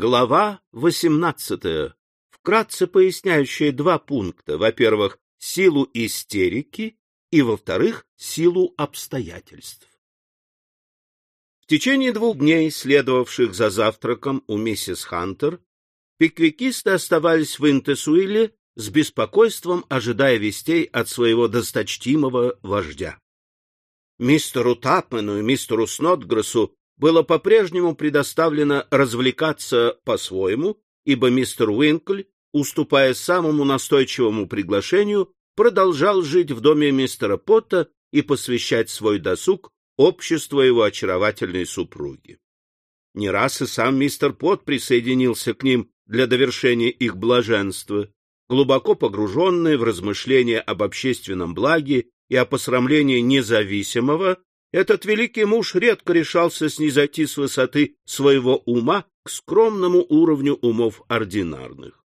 Глава 18, вкратце поясняющая два пункта. Во-первых, силу истерики и, во-вторых, силу обстоятельств. В течение двух дней, следовавших за завтраком у миссис Хантер, пиквикисты оставались в Интесуиле с беспокойством, ожидая вестей от своего досточтимого вождя. Мистеру Тапмену и мистеру Снотгрессу было по-прежнему предоставлено развлекаться по-своему, ибо мистер Уинкль, уступая самому настойчивому приглашению, продолжал жить в доме мистера Потта и посвящать свой досуг обществу его очаровательной супруги. Не раз и сам мистер Пот присоединился к ним для довершения их блаженства, глубоко погруженный в размышления об общественном благе и о посрамлении независимого, этот великий муж редко решался снизойти с высоты своего ума к скромному уровню умов ординарных.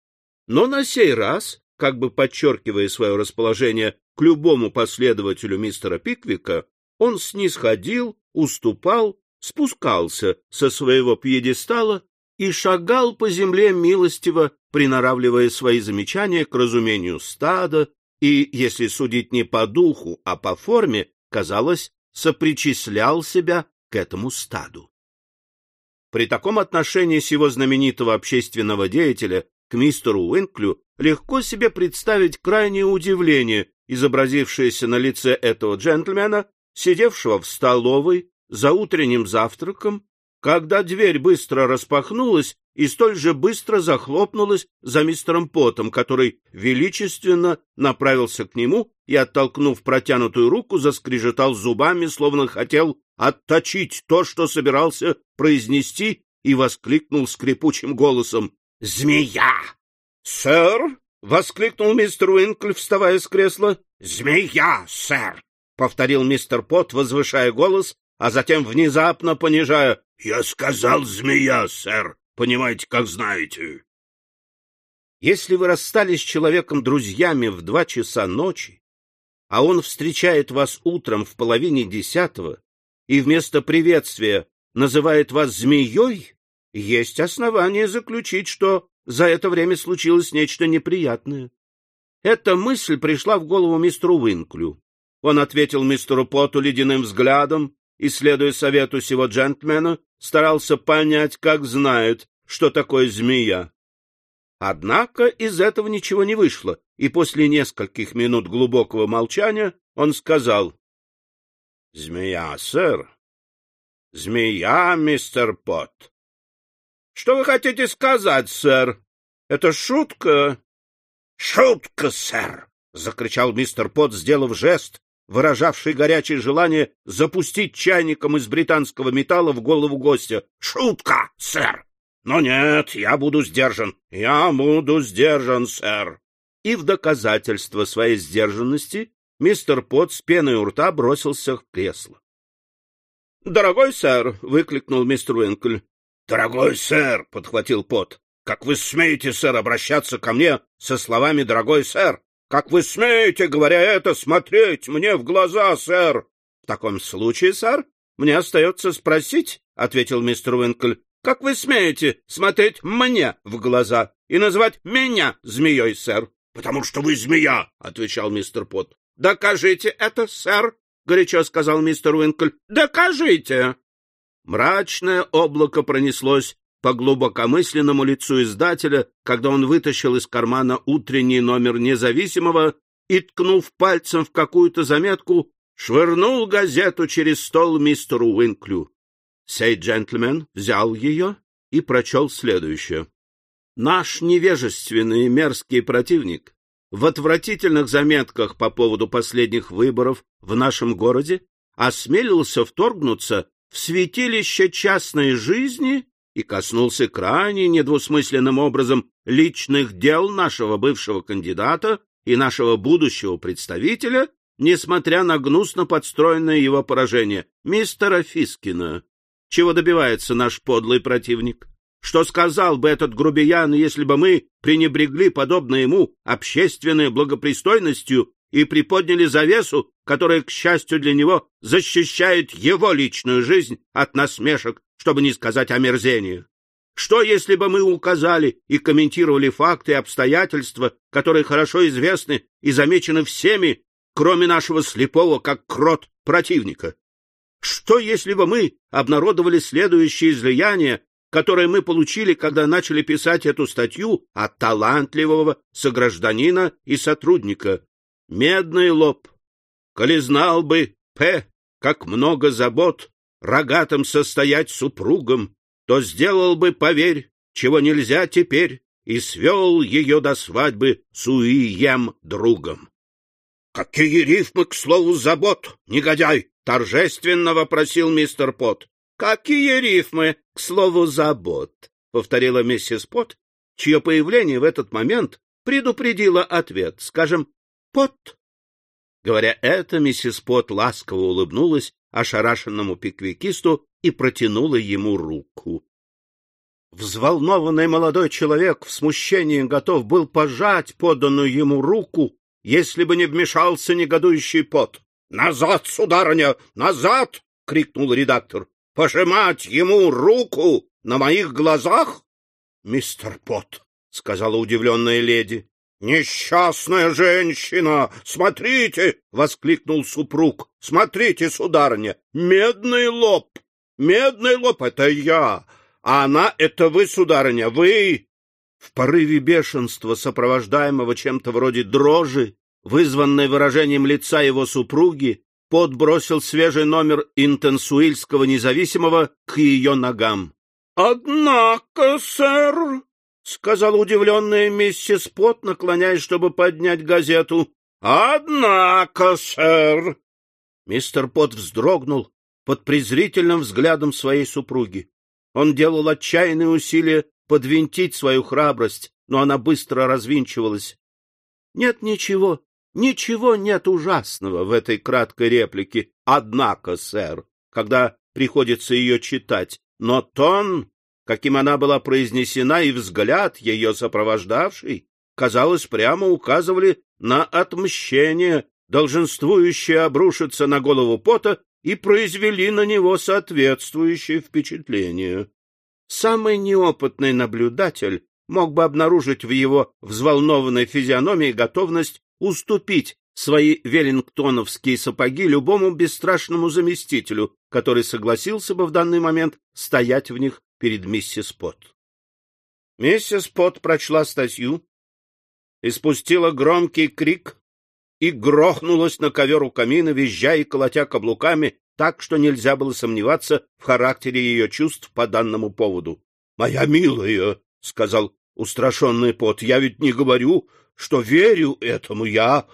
Но на сей раз, как бы подчеркивая свое расположение к любому последователю мистера Пиквика, он снисходил, уступал, спускался со своего пьедестала и шагал по земле милостиво, приноравливая свои замечания к разумению стада, и, если судить не по духу, а по форме, казалось, сопричислял себя к этому стаду. При таком отношении сего знаменитого общественного деятеля к мистеру Уинклю легко себе представить крайнее удивление, изобразившееся на лице этого джентльмена, сидевшего в столовой за утренним завтраком, когда дверь быстро распахнулась и столь же быстро захлопнулась за мистером Потом, который величественно направился к нему и, оттолкнув протянутую руку, заскрежетал зубами, словно хотел отточить то, что собирался произнести, и воскликнул скрипучим голосом «Змея!» «Сэр!» — воскликнул мистер Уинкль, вставая с кресла. «Змея, сэр!» — повторил мистер Пот, возвышая голос, а затем внезапно понижая. «Я сказал змея, сэр!» Понимаете, как знаете. Если вы расстались с человеком друзьями в два часа ночи, а он встречает вас утром в половине десятого и вместо приветствия называет вас змеей, есть основания заключить, что за это время случилось нечто неприятное. Эта мысль пришла в голову мистеру Уинклю. Он ответил мистеру Потту ледяным взглядом и, следуя совету сего джентльмена, старался понять, как знает, что такое змея. Однако из этого ничего не вышло, и после нескольких минут глубокого молчания он сказал. — Змея, сэр. — Змея, мистер Пот. — Что вы хотите сказать, сэр? Это шутка? — Шутка, сэр! — закричал мистер Пот, сделав жест, выражавший горячее желание запустить чайником из британского металла в голову гостя. — Шутка, сэр! Но нет, я буду сдержан. Я буду сдержан, сэр. И в доказательство своей сдержанности мистер Пот с пеной у рта бросился в кресло. — Дорогой сэр! — выкликнул мистер Уинкль. — Дорогой сэр! — подхватил Пот. — Как вы смеете, сэр, обращаться ко мне со словами «дорогой сэр»? Как вы смеете, говоря это, смотреть мне в глаза, сэр? — В таком случае, сэр, мне остается спросить, — ответил мистер Уинкль, — как вы смеете смотреть мне в глаза и называть меня змеей, сэр? — Потому что вы змея, — отвечал мистер Пот. — Докажите это, сэр, — горячо сказал мистер Уинкль. — Докажите! Мрачное облако пронеслось по глубокомысленному лицу издателя, когда он вытащил из кармана утренний номер независимого и, ткнув пальцем в какую-то заметку, швырнул газету через стол мистеру Уинклю. Сей джентльмен взял ее и прочел следующее. Наш невежественный мерзкий противник в отвратительных заметках по поводу последних выборов в нашем городе осмелился вторгнуться в святилище частной жизни и коснулся крайне недвусмысленным образом личных дел нашего бывшего кандидата и нашего будущего представителя, несмотря на гнусно подстроенное его поражение, мистера Фискина. Чего добивается наш подлый противник? Что сказал бы этот грубиян, если бы мы пренебрегли, подобно ему, общественной благопристойностью и приподняли завесу, которая, к счастью для него, защищает его личную жизнь от насмешек чтобы не сказать омерзению. Что, если бы мы указали и комментировали факты и обстоятельства, которые хорошо известны и замечены всеми, кроме нашего слепого, как крот, противника? Что, если бы мы обнародовали следующее излияние, которое мы получили, когда начали писать эту статью от талантливого согражданина и сотрудника? Медный лоб. Коли знал бы, П, как много забот рогатым состоять супругом, то сделал бы, поверь, чего нельзя теперь, и свел ее до свадьбы с Уием другом. — Какие рифмы, к слову, забот, негодяй! — торжественно вопросил мистер Пот. — Какие рифмы, к слову, забот! — повторила миссис Пот, чье появление в этот момент предупредило ответ. Скажем, Пот. Говоря это, миссис Пот ласково улыбнулась ошарашенному пиквикисту и протянула ему руку. Взволнованный молодой человек в смущении готов был пожать поданную ему руку, если бы не вмешался негодующий пот. — Назад, сударыня, назад! — крикнул редактор. — Пожимать ему руку на моих глазах? — Мистер Пот, — сказала удивленная леди. — Несчастная женщина! Смотрите! — воскликнул супруг. — Смотрите, сударыня, медный лоб! Медный лоб — это я, а она — это вы, сударыня, вы! В порыве бешенства, сопровождаемого чем-то вроде дрожи, вызванной выражением лица его супруги, подбросил свежий номер интенсуильского независимого к ее ногам. — Однако, сэр, — сказала удивленная миссис Пот, наклоняясь, чтобы поднять газету. — Однако, сэр. Мистер Пот вздрогнул под презрительным взглядом своей супруги. Он делал отчаянные усилия подвинтить свою храбрость, но она быстро развинчивалась. Нет ничего, ничего нет ужасного в этой краткой реплике. Однако, сэр, когда приходится ее читать, но тон, каким она была произнесена, и взгляд ее сопровождавший, казалось, прямо указывали на отмщение, долженствующее обрушиться на голову пота и произвели на него соответствующее впечатление. Самый неопытный наблюдатель мог бы обнаружить в его взволнованной физиономии готовность уступить свои веллингтоновские сапоги любому бесстрашному заместителю, который согласился бы в данный момент стоять в них перед миссис Пот. Миссис Пот прочла статью и спустила громкий крик, и грохнулась на ковер у камина, визжа и колотя каблуками, так что нельзя было сомневаться в характере ее чувств по данному поводу. — Моя милая, — сказал устрашенный пот, — я ведь не говорю, что верю этому я.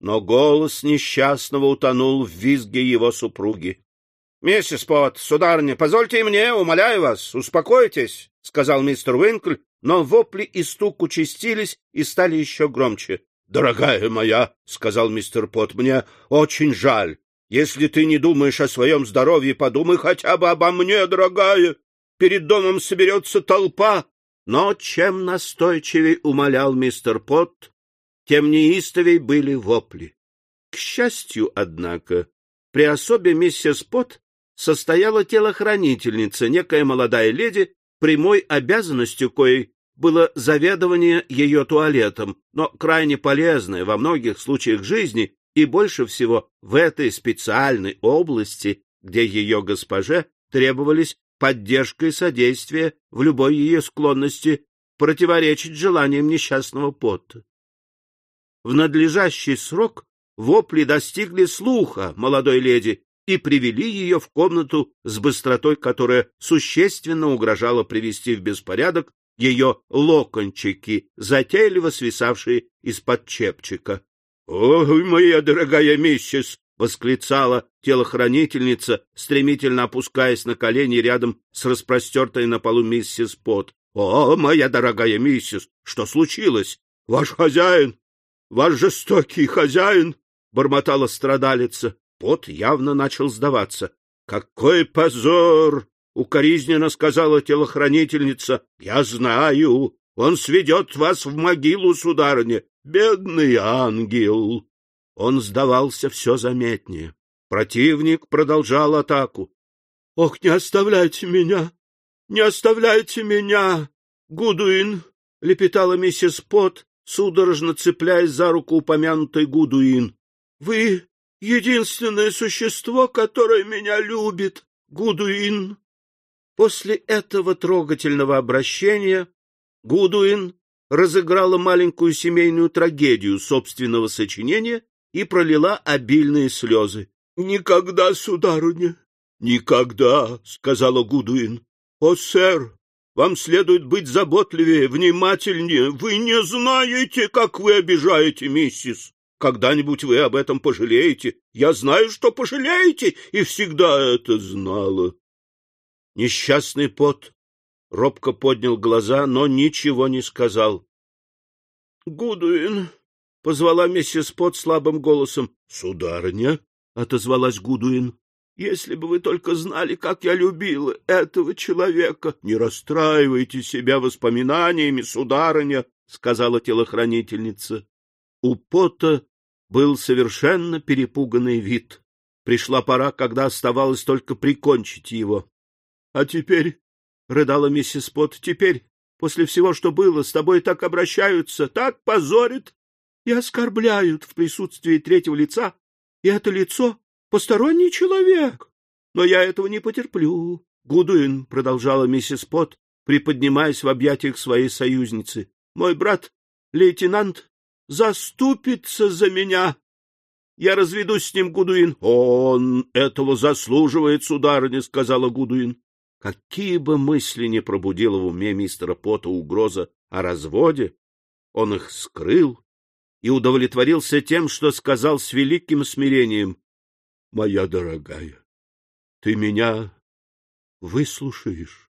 Но голос несчастного утонул в визге его супруги. — Миссис Пот, сударыня, позвольте мне, умоляю вас, успокойтесь, — сказал мистер Уинкль, но вопли и стук участились и стали еще громче. Дорогая моя, — сказал мистер Пот, — мне очень жаль. Если ты не думаешь о своем здоровье, подумай хотя бы обо мне, дорогая. Перед домом соберется толпа. Но чем настойчивей умолял мистер Пот, тем неистовей были вопли. К счастью, однако, при особе миссис Пот состояла телохранительница, некая молодая леди, прямой обязанностью коей было заведование ее туалетом, но крайне полезное во многих случаях жизни и больше всего в этой специальной области, где ее госпоже требовались поддержка и содействие в любой ее склонности противоречить желаниям несчастного пота. В надлежащий срок вопли достигли слуха молодой леди и привели ее в комнату с быстротой, которая существенно угрожала привести в беспорядок ее локончики, затейливо свисавшие из-под чепчика. — Ой, моя дорогая миссис! — восклицала телохранительница, стремительно опускаясь на колени рядом с распростертой на полу миссис Пот. — О, моя дорогая миссис, что случилось? Ваш хозяин, ваш жестокий хозяин! — бормотала страдалица. Пот явно начал сдаваться. — Какой позор! — укоризненно сказала телохранительница. — Я знаю, он сведет вас в могилу, сударыня. Бедный ангел! Он сдавался все заметнее. Противник продолжал атаку. — Ох, не оставляйте меня! не оставляйте меня, Гудуин! — лепетала миссис Пот, судорожно цепляясь за руку упомянутой Гудуин. — Вы единственное существо, которое меня любит, Гудуин. После этого трогательного обращения Гудуин разыграла маленькую семейную трагедию собственного сочинения и пролила обильные слезы. — Никогда, сударыня, никогда, — сказала Гудуин. — О, сэр, вам следует быть заботливее, внимательнее. Вы не знаете, как вы обижаете миссис. Когда-нибудь вы об этом пожалеете. Я знаю, что пожалеете, и всегда это знала. Несчастный пот робко поднял глаза, но ничего не сказал. — Гудуин, — позвала миссис Пот слабым голосом. — Сударыня, — отозвалась Гудуин, — если бы вы только знали, как я любила этого человека. — Не расстраивайте себя воспоминаниями, сударыня, — сказала телохранительница. У Пота был совершенно перепуганный вид. Пришла пора, когда оставалось только прикончить его. — А теперь, — рыдала миссис Пот, — теперь, после всего, что было, с тобой так обращаются, так позорят и оскорбляют в присутствии третьего лица, и это лицо — посторонний человек. Но я этого не потерплю. Гудуин, — продолжала миссис Пот, приподнимаясь в объятиях своей союзницы, — мой брат, лейтенант, заступится за меня. Я разведусь с ним, Гудуин. — Он этого заслуживает, сударыня, — сказала Гудуин. Какие бы мысли ни пробудила в уме мистера Пота угроза о разводе, он их скрыл и удовлетворился тем, что сказал с великим смирением. — Моя дорогая, ты меня выслушаешь?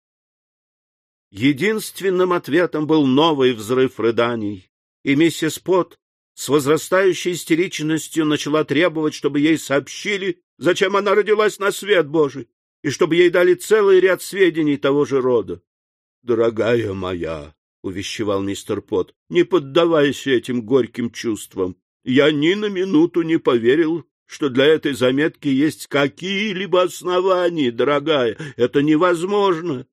Единственным ответом был новый взрыв рыданий, и миссис Пот с возрастающей истеричностью начала требовать, чтобы ей сообщили, зачем она родилась на свет Божий и чтобы ей дали целый ряд сведений того же рода. — Дорогая моя, — увещевал мистер Пот, — не поддавайся этим горьким чувствам. Я ни на минуту не поверил, что для этой заметки есть какие-либо основания, дорогая. Это невозможно.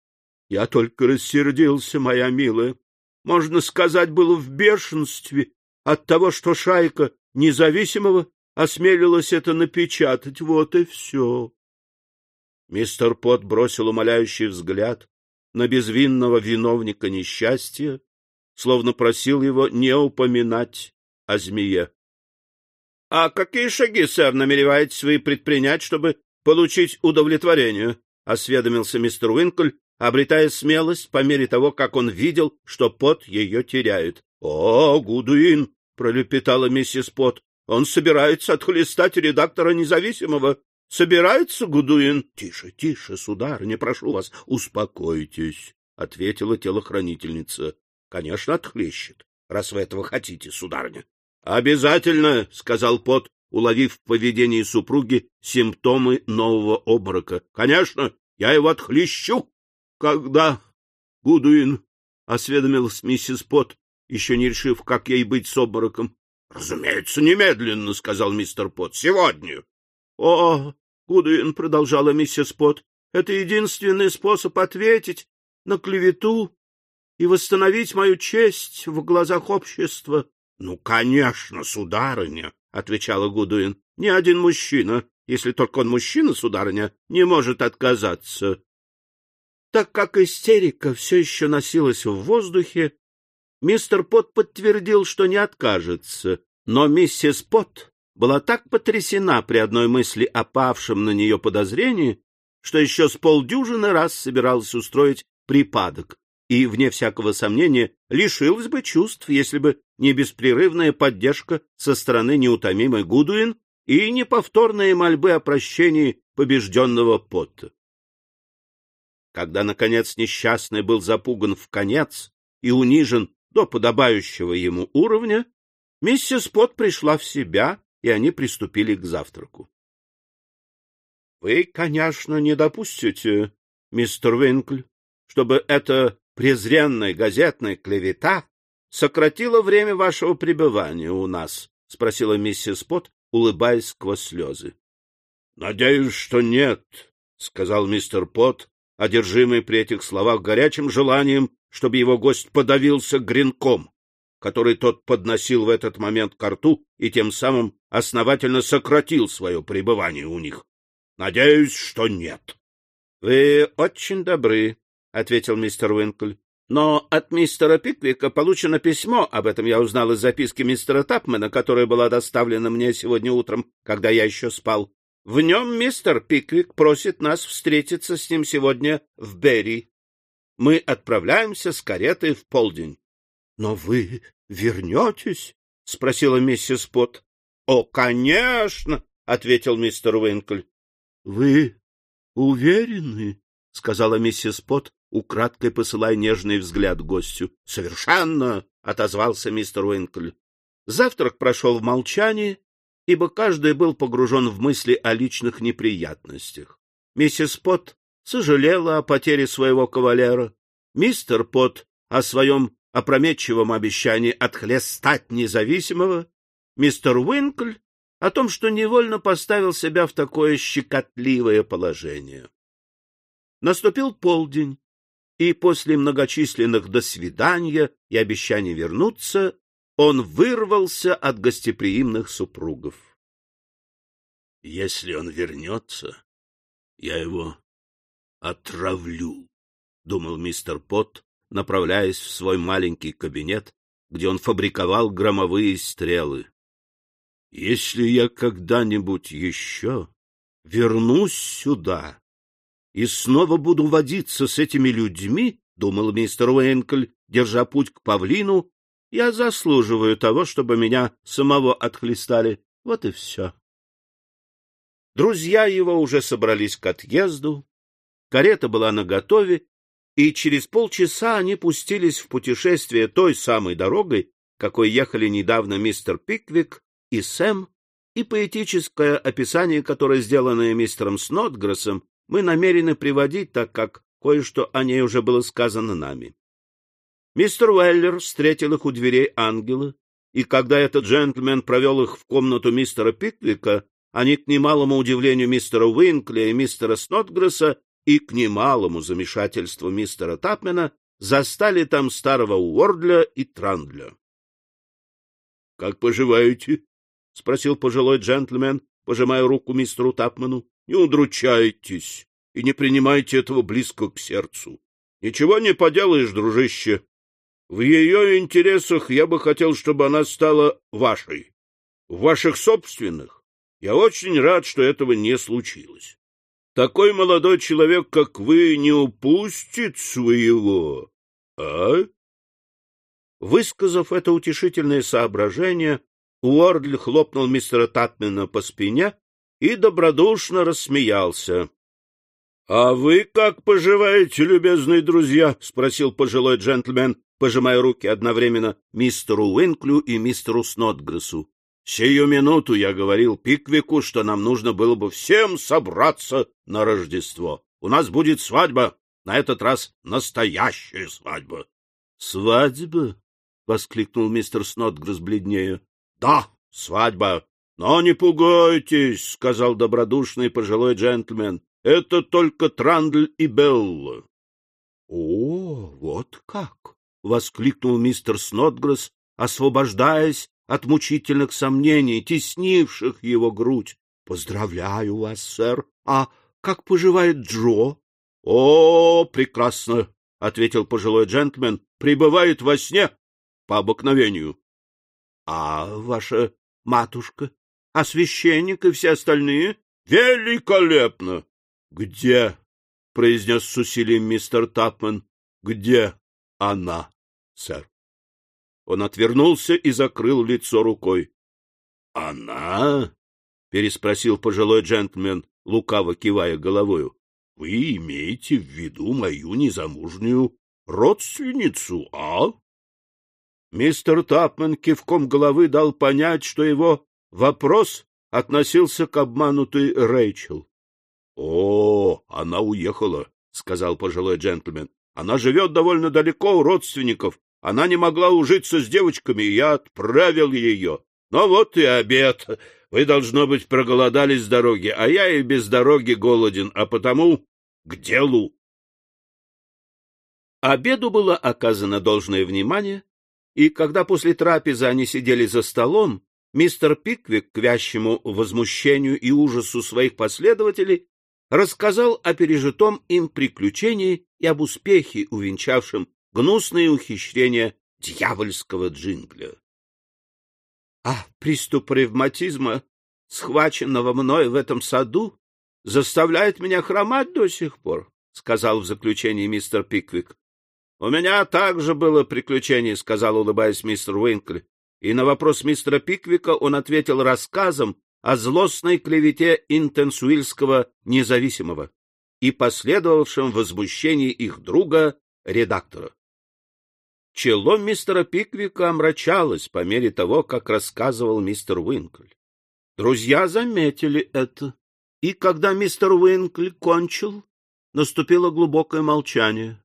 Я только рассердился, моя милая. Можно сказать, был в бешенстве от того, что шайка независимого осмелилась это напечатать. Вот и все. Мистер Пот бросил умоляющий взгляд на безвинного виновника несчастья, словно просил его не упоминать о змее. — А какие шаги, сэр, намереваетесь вы предпринять, чтобы получить удовлетворение? — осведомился мистер Уинкль, обретая смелость по мере того, как он видел, что Пот ее теряет. — О, Гудуин! — пролепетала миссис Пот. — Он собирается отхлестать редактора независимого. — Собирается, Гудуин? — Тише, тише, сударыня, прошу вас, успокойтесь, — ответила телохранительница. — Конечно, отхлещет, раз вы этого хотите, сударыня. — Обязательно, — сказал Пот, уловив в поведении супруги симптомы нового обморока. — Конечно, я его отхлещу. — Когда? — Гудуин, — осведомилась миссис Пот, еще не решив, как ей быть с обмороком. — Разумеется, немедленно, — сказал мистер Пот. — Сегодня. — О, Гудуин, — продолжала миссис Пот, — это единственный способ ответить на клевету и восстановить мою честь в глазах общества. — Ну, конечно, сударыня, — отвечала Гудуин. — Ни один мужчина, если только он мужчина, сударыня, не может отказаться. Так как истерика все еще носилась в воздухе, мистер Пот подтвердил, что не откажется, но миссис Пот была так потрясена при одной мысли о павшем на нее подозрении, что еще с полдюжины раз собиралась устроить припадок и, вне всякого сомнения, лишилась бы чувств, если бы не беспрерывная поддержка со стороны неутомимой Гудуин и неповторные мольбы о прощении побежденного Потта. Когда, наконец, несчастный был запуган в конец и унижен до подобающего ему уровня, миссис Пот пришла в себя и они приступили к завтраку. — Вы, конечно, не допустите, мистер Винкль, чтобы эта презренная газетная клевета сократила время вашего пребывания у нас? — спросила миссис Пот, улыбаясь сквозь слезы. — Надеюсь, что нет, — сказал мистер Пот, одержимый при этих словах горячим желанием, чтобы его гость подавился гренком, который тот подносил в этот момент к рту и тем самым основательно сократил свое пребывание у них. Надеюсь, что нет. — Вы очень добры, — ответил мистер Уинкль. — Но от мистера Пиквика получено письмо, об этом я узнал из записки мистера Тапмена, которая была доставлена мне сегодня утром, когда я еще спал. В нем мистер Пиквик просит нас встретиться с ним сегодня в Берри. Мы отправляемся с каретой в полдень. — Но вы вернетесь? — спросила миссис Пот. — О, конечно! — ответил мистер Уинкль. — Вы уверены? — сказала миссис Пот, украдкой посылая нежный взгляд гостю. — Совершенно! — отозвался мистер Уинкль. Завтрак прошел в молчании, ибо каждый был погружен в мысли о личных неприятностях. Миссис Пот сожалела о потере своего кавалера, мистер Пот о своем опрометчивом обещании отхлестать независимого, мистер Уинкль о том, что невольно поставил себя в такое щекотливое положение. Наступил полдень, и после многочисленных «до свидания» и обещаний вернуться, он вырвался от гостеприимных супругов. — Если он вернется, я его отравлю, — думал мистер Пот, направляясь в свой маленький кабинет, где он фабриковал громовые стрелы. — Если я когда-нибудь еще вернусь сюда и снова буду водиться с этими людьми, — думал мистер Уэнкль, держа путь к павлину я заслуживаю того, чтобы меня самого отхлестали. Вот и все. Друзья его уже собрались к отъезду, карета была наготове, и через полчаса они пустились в путешествие той самой дорогой, какой ехали недавно мистер Пиквик и Сэм, и поэтическое описание, которое сделанное мистером Снотгрессом, мы намерены приводить, так как кое-что о ней уже было сказано нами. Мистер Уэллер встретил их у дверей ангела, и когда этот джентльмен провел их в комнату мистера Пиквика, они, к немалому удивлению мистера Уинкля и мистера Снотгресса и к немалому замешательству мистера Тапмена, застали там старого Уордля и Трандля. — Как поживаете? — спросил пожилой джентльмен, пожимая руку мистеру Тапмену. — Не удручайтесь и не принимайте этого близко к сердцу. Ничего не поделаешь, дружище. В ее интересах я бы хотел, чтобы она стала вашей. В ваших собственных я очень рад, что этого не случилось. Такой молодой человек, как вы, не упустит своего, а? Высказав это утешительное соображение, Уордль хлопнул мистера Татмена по спине и добродушно рассмеялся. — А вы как поживаете, любезные друзья? — спросил пожилой джентльмен, пожимая руки одновременно мистеру Уинклю и мистеру Снотгрессу. Сию минуту я говорил Пиквику, что нам нужно было бы всем собраться на Рождество. У нас будет свадьба, на этот раз настоящая свадьба. — Свадьба? — воскликнул мистер Снотгресс бледнее. — Да, свадьба. Но не пугайтесь, — сказал добродушный пожилой джентльмен. — Это только Трандль и Белла. — О, вот как! — воскликнул мистер Снотгресс, освобождаясь от мучительных сомнений, теснивших его грудь. — Поздравляю вас, сэр. А как поживает Джо? — О, прекрасно, — ответил пожилой джентльмен. — Прибывает во сне по обыкновению. — А ваша матушка? А священник и все остальные? — Великолепно! — Где? — произнес с усилием мистер Тапман. — Где? она, сэр. Он отвернулся и закрыл лицо рукой. — Она? — переспросил пожилой джентльмен, лукаво кивая головою. — Вы имеете в виду мою незамужнюю родственницу, а? Мистер Тапман кивком головы дал понять, что его вопрос относился к обманутой Рэйчел. — О, она уехала, — сказал пожилой джентльмен. Она живет довольно далеко у родственников. Она не могла ужиться с девочками, и я отправил ее. Но вот и обед. Вы, должно быть, проголодались с дороги, а я и без дороги голоден, а потому к делу. Обеду было оказано должное внимание, и когда после трапезы они сидели за столом, мистер Пиквик, к вящему возмущению и ужасу своих последователей, рассказал о пережитом им приключении и об успехе, увенчавшем гнусные ухищрения дьявольского джингля. — А приступ ревматизма, схваченного мной в этом саду, заставляет меня хромать до сих пор, — сказал в заключении мистер Пиквик. — У меня также было приключение, — сказал, улыбаясь мистер Уинкли. И на вопрос мистера Пиквика он ответил рассказом о злостной клевете интенсуильского независимого и последовавшем возмущении их друга, редактора. Чело мистера Пиквика омрачалось по мере того, как рассказывал мистер Уинкль. Друзья заметили это, и когда мистер Уинкль кончил, наступило глубокое молчание.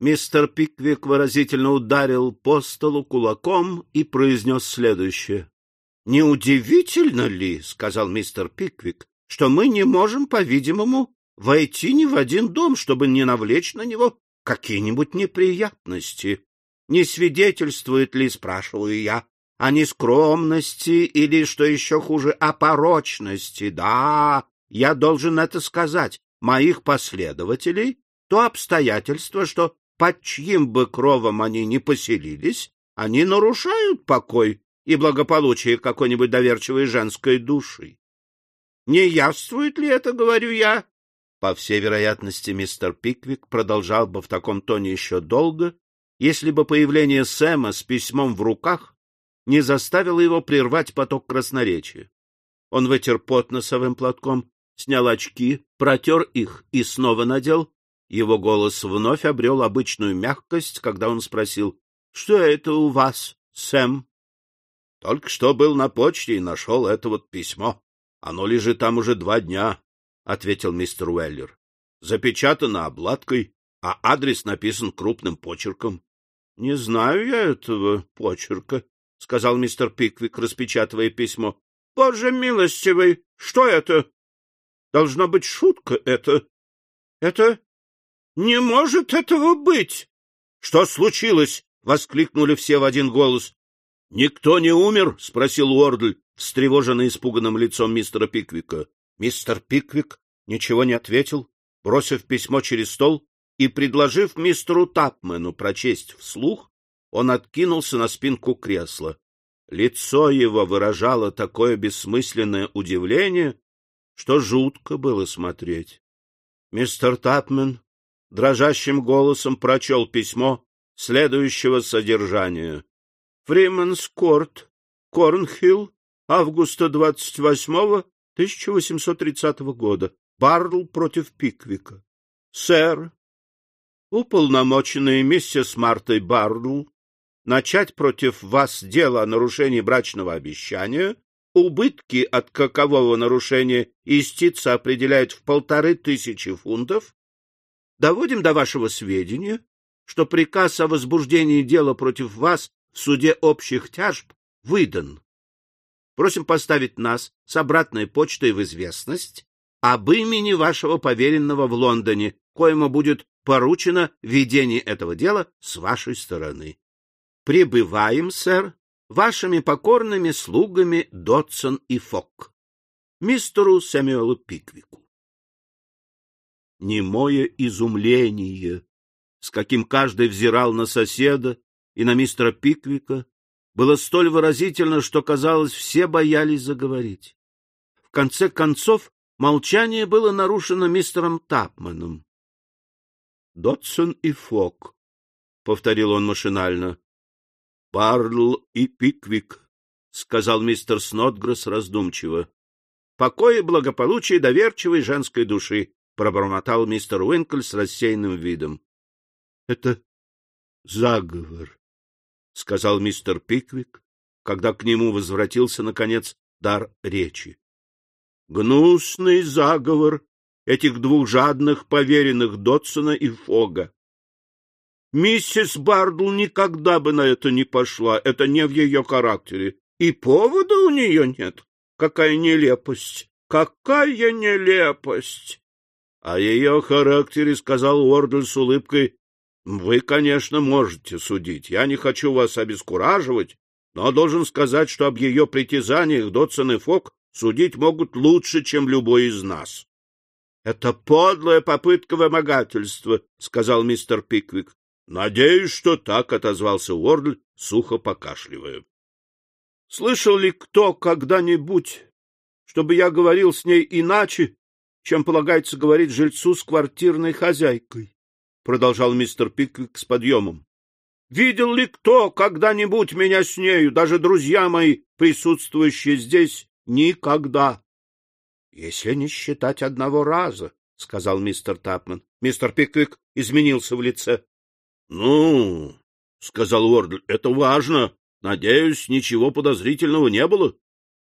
Мистер Пиквик выразительно ударил по столу кулаком и произнес следующее. — Неудивительно ли, — сказал мистер Пиквик, — что мы не можем, по-видимому, войти ни в один дом, чтобы не навлечь на него какие-нибудь неприятности. Не свидетельствует ли, спрашиваю я, о нескромности или, что еще хуже, о порочности? Да, я должен это сказать. Моих последователей то обстоятельство, что под чьим бы кровом они ни поселились, они нарушают покой и благополучие какой-нибудь доверчивой женской души. Не явствует ли это, говорю я? По всей вероятности, мистер Пиквик продолжал бы в таком тоне еще долго, если бы появление Сэма с письмом в руках не заставило его прервать поток красноречия. Он вытер пот носовым платком, снял очки, протер их и снова надел, его голос вновь обрел обычную мягкость, когда он спросил, — Что это у вас, Сэм? — Только что был на почте и нашел это вот письмо. Оно лежит там уже два дня, — ответил мистер Уэллер. — Запечатано обладкой, а адрес написан крупным почерком. — Не знаю я этого почерка, — сказал мистер Пиквик, распечатывая письмо. — Боже милостивый, что это? Должна быть шутка это. Это не может этого быть! — Что случилось? — воскликнули все в один голос. — Никто не умер? — спросил Уордль, встревоженный испуганным лицом мистера Пиквика. Мистер Пиквик ничего не ответил, бросив письмо через стол и предложив мистеру Тапмену прочесть вслух, он откинулся на спинку кресла. Лицо его выражало такое бессмысленное удивление, что жутко было смотреть. Мистер Тапмен дрожащим голосом прочел письмо следующего содержания. Фрименс Корт, Корнхилл, августа 28-го 1830 года. Барл против Пиквика. Сэр, уполномоченные миссис Мартой Бардл начать против вас дело о нарушении брачного обещания, убытки от какового нарушения истица определяет в полторы тысячи фунтов, доводим до вашего сведения, что приказ о возбуждении дела против вас в суде общих тяжб выдан. Просим поставить нас с обратной почтой в известность об имени вашего поверенного в Лондоне, коему будет поручено ведение этого дела с вашей стороны. Прибываем, сэр, вашими покорными слугами Дотсон и Фок. Мистеру Сэмюэлу Пиквику немое изумление, с каким каждый взирал на соседа и на мистера Пиквика, было столь выразительно, что, казалось, все боялись заговорить. В конце концов, молчание было нарушено мистером Тапманом. — Дотсон и Фок, — повторил он машинально. — Барл и Пиквик, — сказал мистер Снотгресс раздумчиво. — Покой и благополучие доверчивой женской души, пробормотал мистер Уинкль с рассеянным видом. — Это заговор, — сказал мистер Пиквик, когда к нему возвратился, наконец, дар речи. — Гнусный заговор этих двух жадных поверенных Дотсона и Фога. Миссис Бардл никогда бы на это не пошла, это не в ее характере. И повода у нее нет. Какая нелепость! Какая нелепость! О ее характере сказал Уордль с улыбкой. — Вы, конечно, можете судить. Я не хочу вас обескураживать, но должен сказать, что об ее притязаниях Дотсон и Фок судить могут лучше, чем любой из нас. — Это подлая попытка вымогательства, — сказал мистер Пиквик. — Надеюсь, что так, — отозвался Уордль, сухо покашливая. — Слышал ли кто когда-нибудь, чтобы я говорил с ней иначе, чем полагается говорить жильцу с квартирной хозяйкой? — продолжал мистер Пиквик с подъемом. — Видел ли кто когда-нибудь меня с нею, даже друзья мои, присутствующие здесь, никогда? — Если не считать одного раза, — сказал мистер Тапман. Мистер Пиквик изменился в лице. — Ну, — сказал Уордль, — это важно. Надеюсь, ничего подозрительного не было.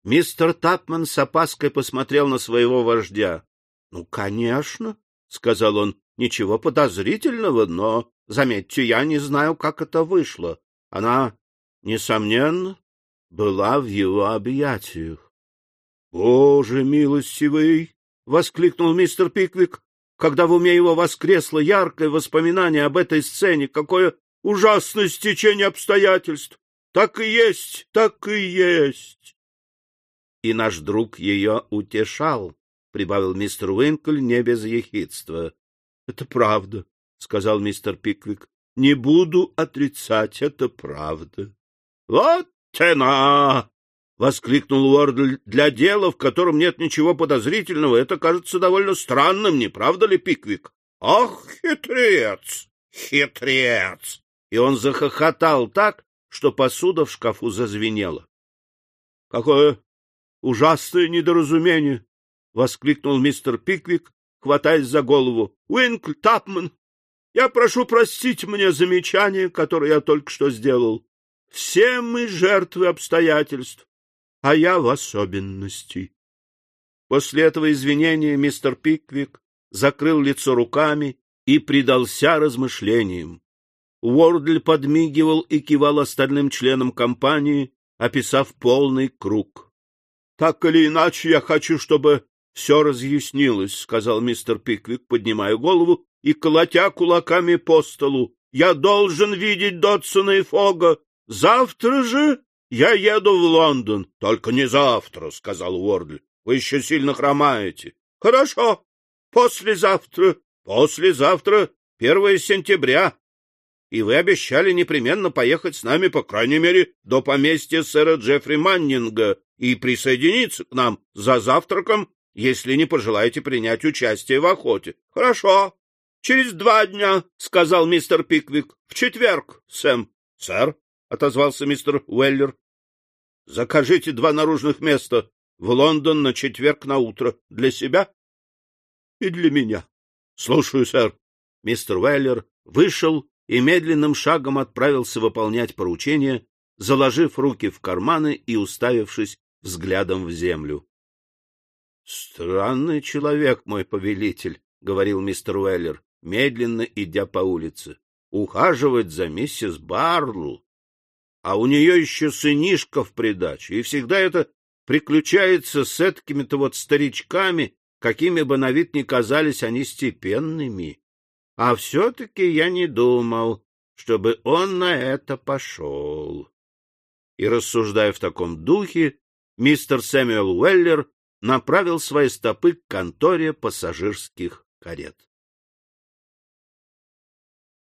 Мистер Тапман с опаской посмотрел на своего вождя. — Ну, конечно, — сказал он, — ничего подозрительного, но, заметьте, я не знаю, как это вышло. Она, несомненно, была в его объятиях. Боже милостивый! — воскликнул мистер Пиквик, когда в уме его воскресло яркое воспоминание об этой сцене. Какое ужасное стечение обстоятельств! Так и есть, так и есть! И наш друг ее утешал, — прибавил мистер Уинкль не без ехидства. — Это правда, — сказал мистер Пиквик. — Не буду отрицать, это правда. — Вот она! — воскликнул Уордль. — Для дела, в котором нет ничего подозрительного, это кажется довольно странным, не правда ли, Пиквик? — Ах, хитрец! Хитрец! И он захохотал так, что посуда в шкафу зазвенела. — Какое ужасное недоразумение! — воскликнул мистер Пиквик, хватаясь за голову. — Уинкл Тапман, я прошу простить мне замечание, которое я только что сделал. Все мы жертвы обстоятельств а я в особенности. После этого извинения мистер Пиквик закрыл лицо руками и предался размышлениям. Уордль подмигивал и кивал остальным членам компании, описав полный круг. — Так или иначе, я хочу, чтобы все разъяснилось, — сказал мистер Пиквик, поднимая голову и колотя кулаками по столу. — Я должен видеть Дотсона и Фога. Завтра же я еду в Лондон. — Только не завтра, — сказал Уордль. — Вы еще сильно хромаете. — Хорошо. Послезавтра. Послезавтра, первое сентября. И вы обещали непременно поехать с нами, по крайней мере, до поместья сэра Джеффри Маннинга и присоединиться к нам за завтраком, если не пожелаете принять участие в охоте. — Хорошо. Через два дня, — сказал мистер Пиквик. — В четверг, Сэм. — Сэр, — отозвался мистер Уэллер. — Закажите два наружных места в Лондон на четверг на утро. Для себя и для меня. — Слушаю, сэр. Мистер Уэллер вышел и медленным шагом отправился выполнять поручение, заложив руки в карманы и уставившись взглядом в землю. — Странный человек, мой повелитель, — говорил мистер Уэллер, медленно идя по улице. — Ухаживать за миссис Барлу а у нее еще сынишка в придачу, и всегда это приключается с эткими-то вот старичками, какими бы на вид ни казались они степенными. А все-таки я не думал, чтобы он на это пошел. И, рассуждая в таком духе, мистер Сэмюэл Уэллер направил свои стопы к конторе пассажирских карет.